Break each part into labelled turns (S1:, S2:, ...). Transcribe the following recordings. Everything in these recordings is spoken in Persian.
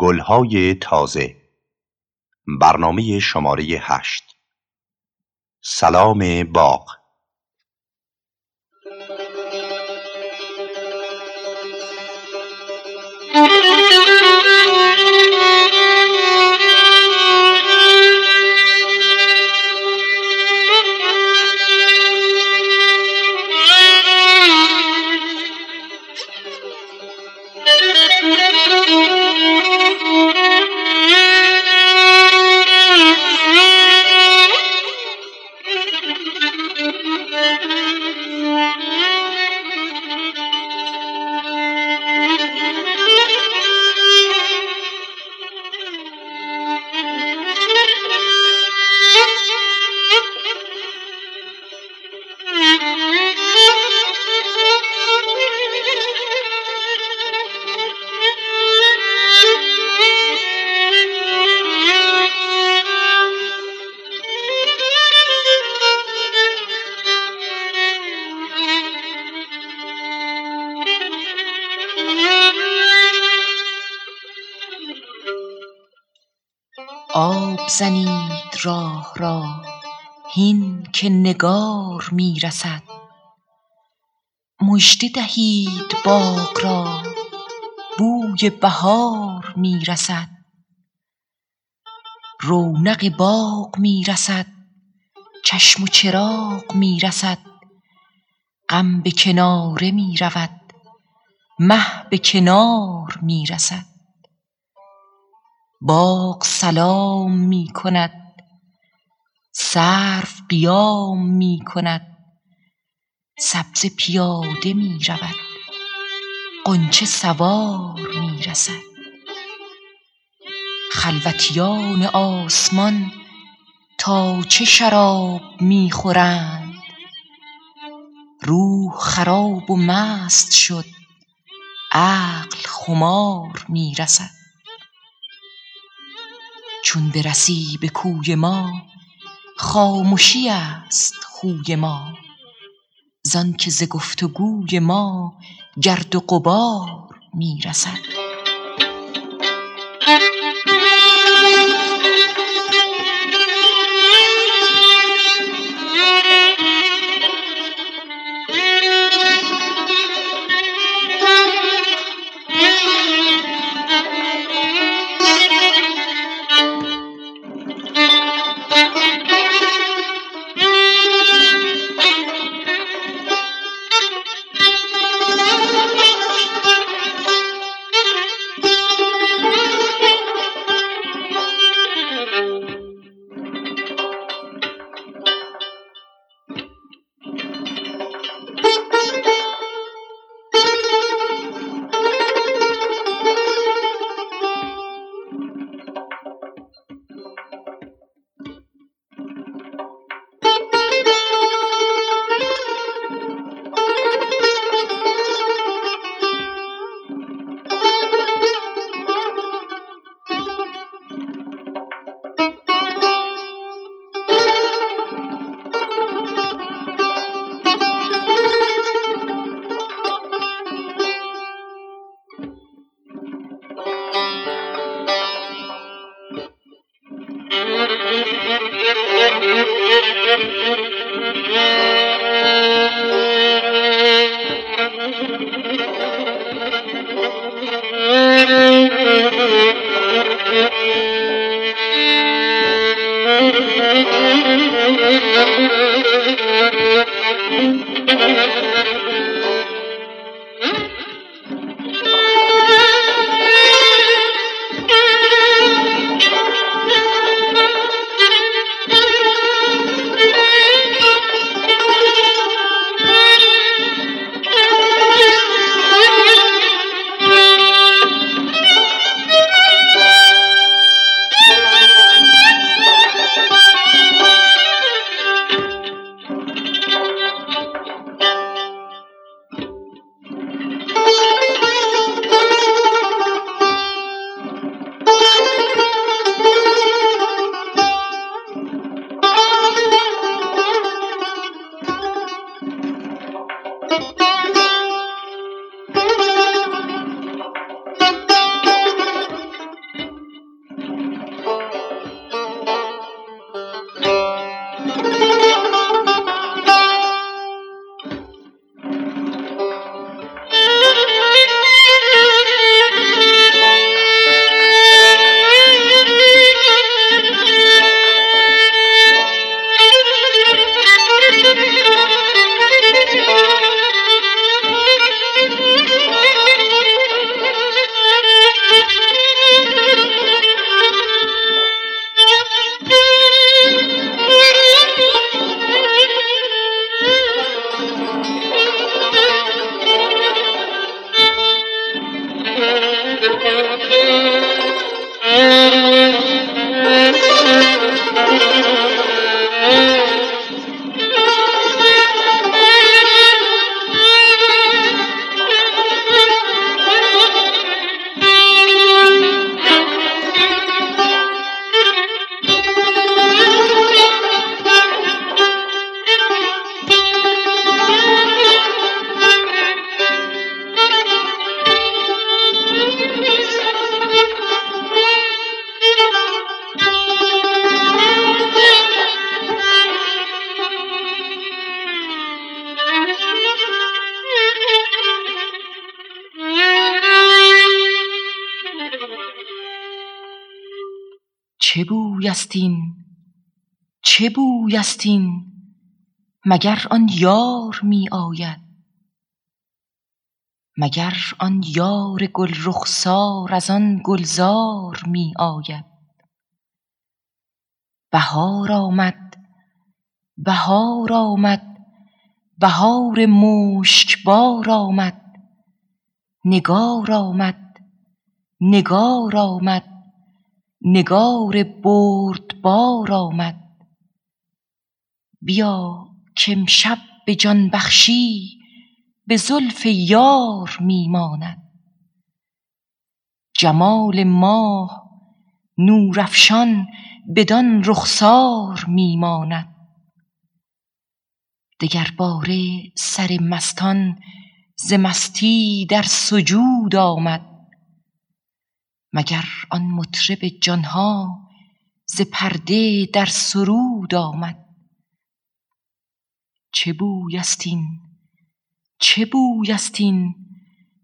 S1: گلهای تازه. برنامه شماره هشت. سلام باغ.
S2: نگار می رسد مژده دهید باغ را بوی بهار می رسد رونق باغ می رسد چشم و چراغ می رسد غم به کناره می رود مه به کنار می رسد باغ سلام می کند سرو قیام می کند سبزه پیاده می رود غنچه سوار می رسد خلوتیان آسمان تا چه شراب می خورند روح خراب و مست شد. عقل خمار می رسد چون برسی به کوی ما خامشی است خوی ما. زانکه ز گفت و گوی ما گرد و غبار می رسد
S3: بوی است این مگر آن یار می آید مگر آن یار گل رخسار از آن گلزار می آید بهار آمد بهار آمد بهار مشکبار آمد نگار آمد نگار آمد نگار بردبار آمد. بیا کامشب به جان بخشی به زلف یار می ماند. جمال ماه نورافشان بدان رخسار می ماند. دگرباره سر مستان ز مستی در سجود آمد. مگر آن مطرب جان ها ز پرده در سرود آمد. چه بوی است این چه بوی است این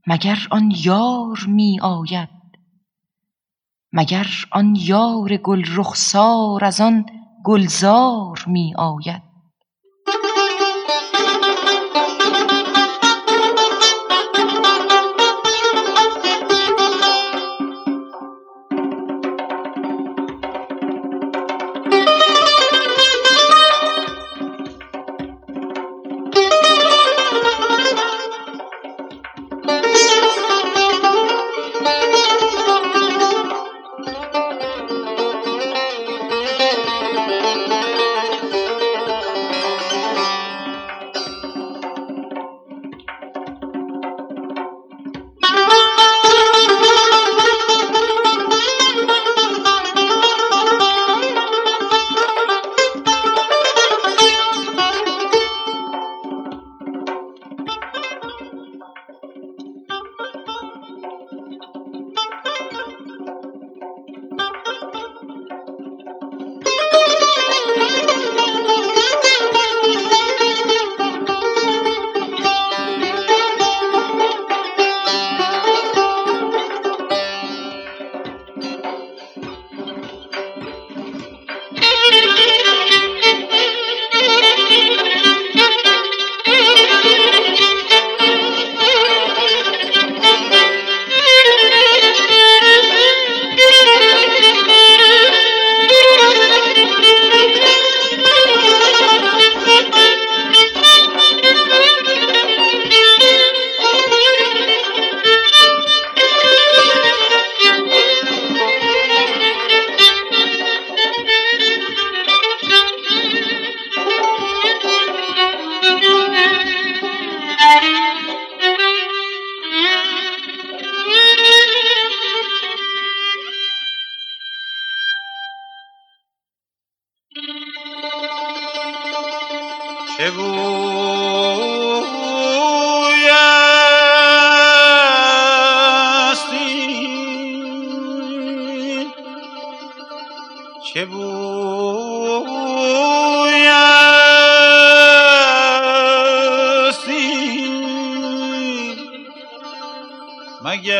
S3: مگر آن یار می آید؟ مگر آن یار گل رخسار از آن گلزار می آید؟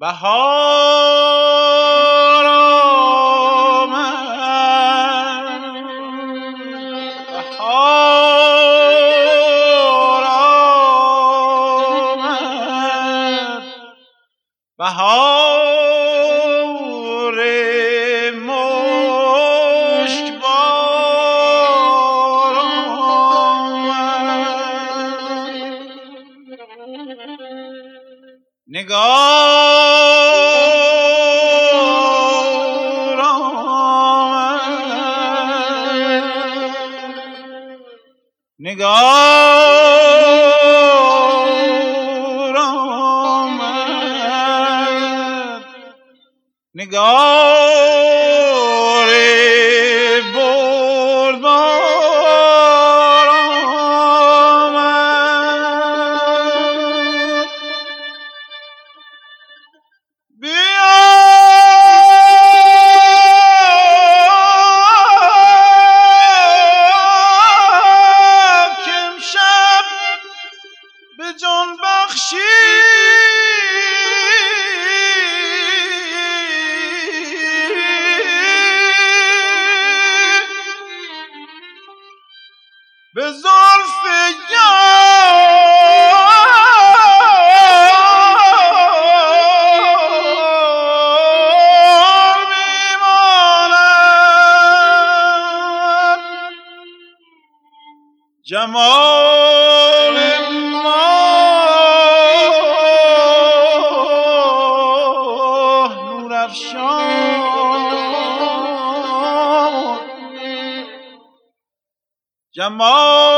S3: بهار آمد. بهار آمد. بهار निगाह جمال الله نور افشان جمال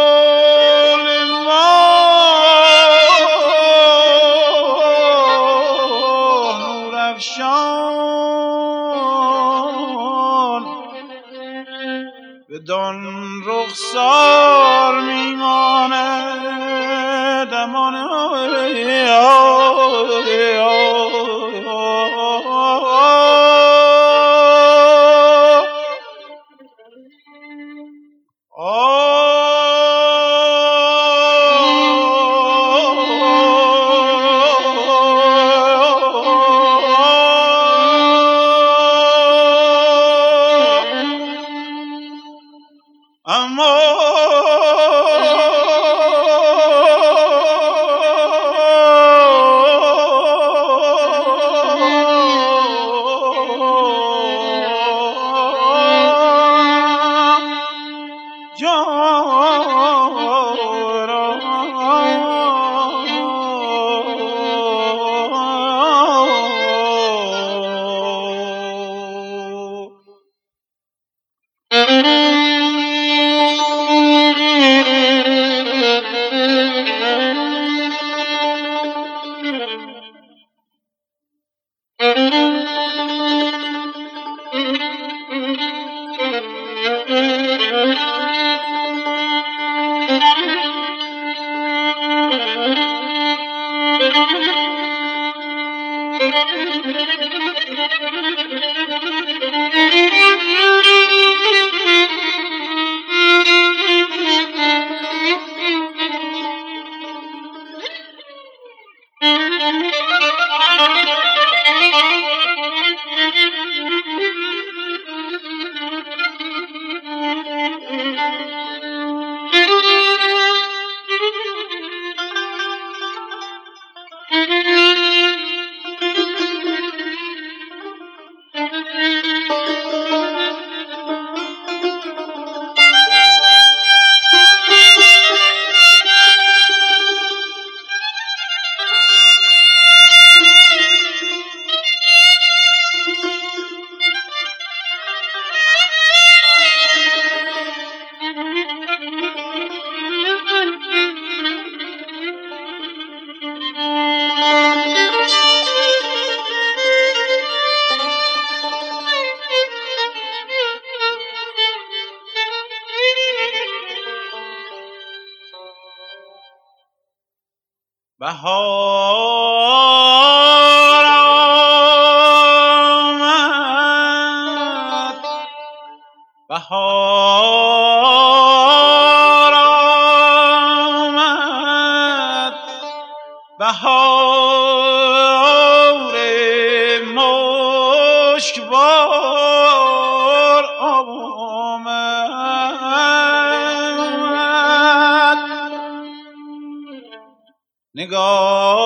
S3: نگار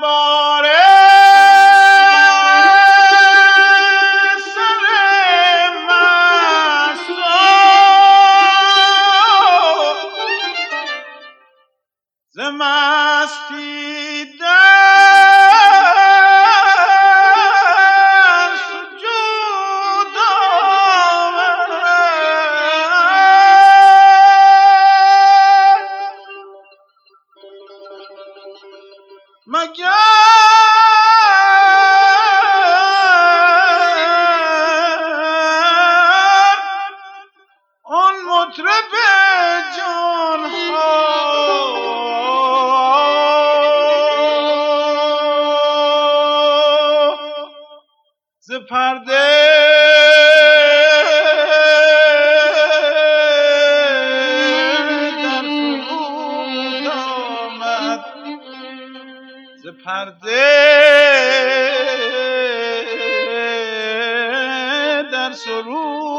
S3: bought ز پرده در سرود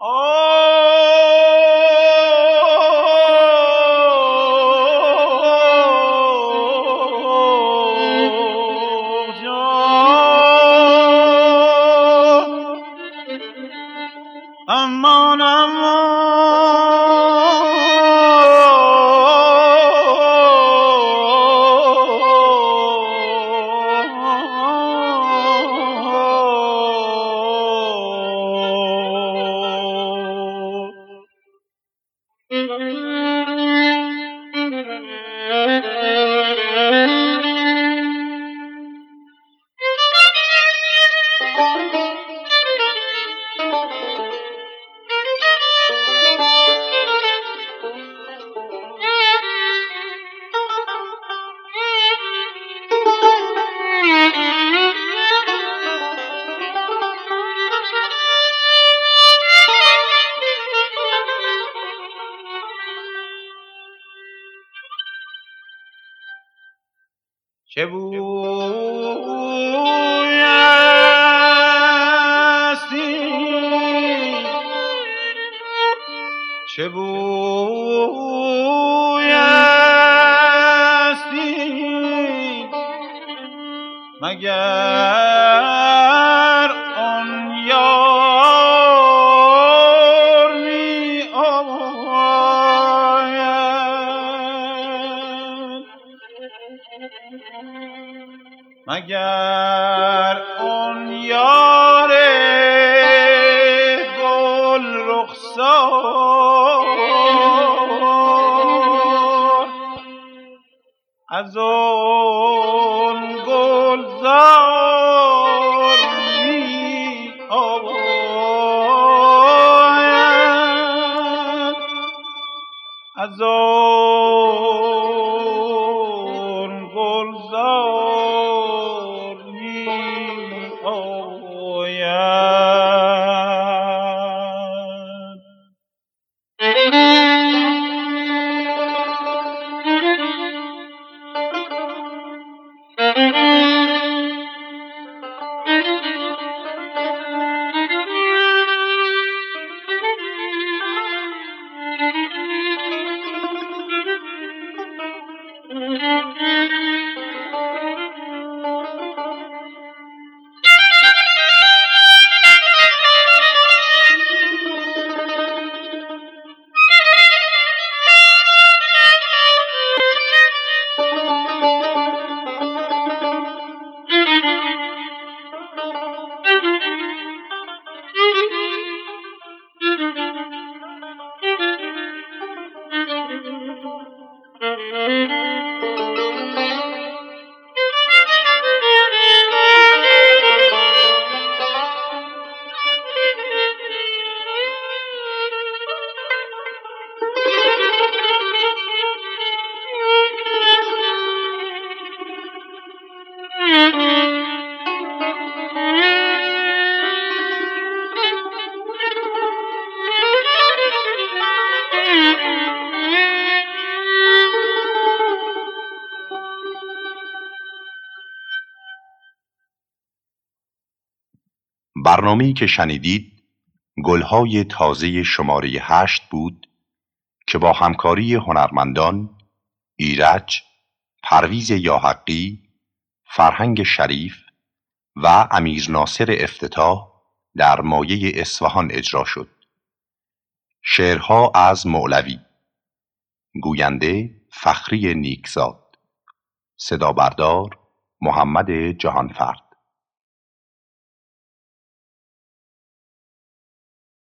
S3: چه یار گل رخسار. از آن
S1: برنامه‌ای که شنیدید گلهای تازه شماره هشت بود که با همکاری هنرمندان ایرج، پرویز یاحقی، فرهنگ شریف و امیر ناصر افتتاح در مایه اصفهان اجرا شد. شعرها از مولوی گوینده فخری نیکزاد صدا بردار محمد جهانفرد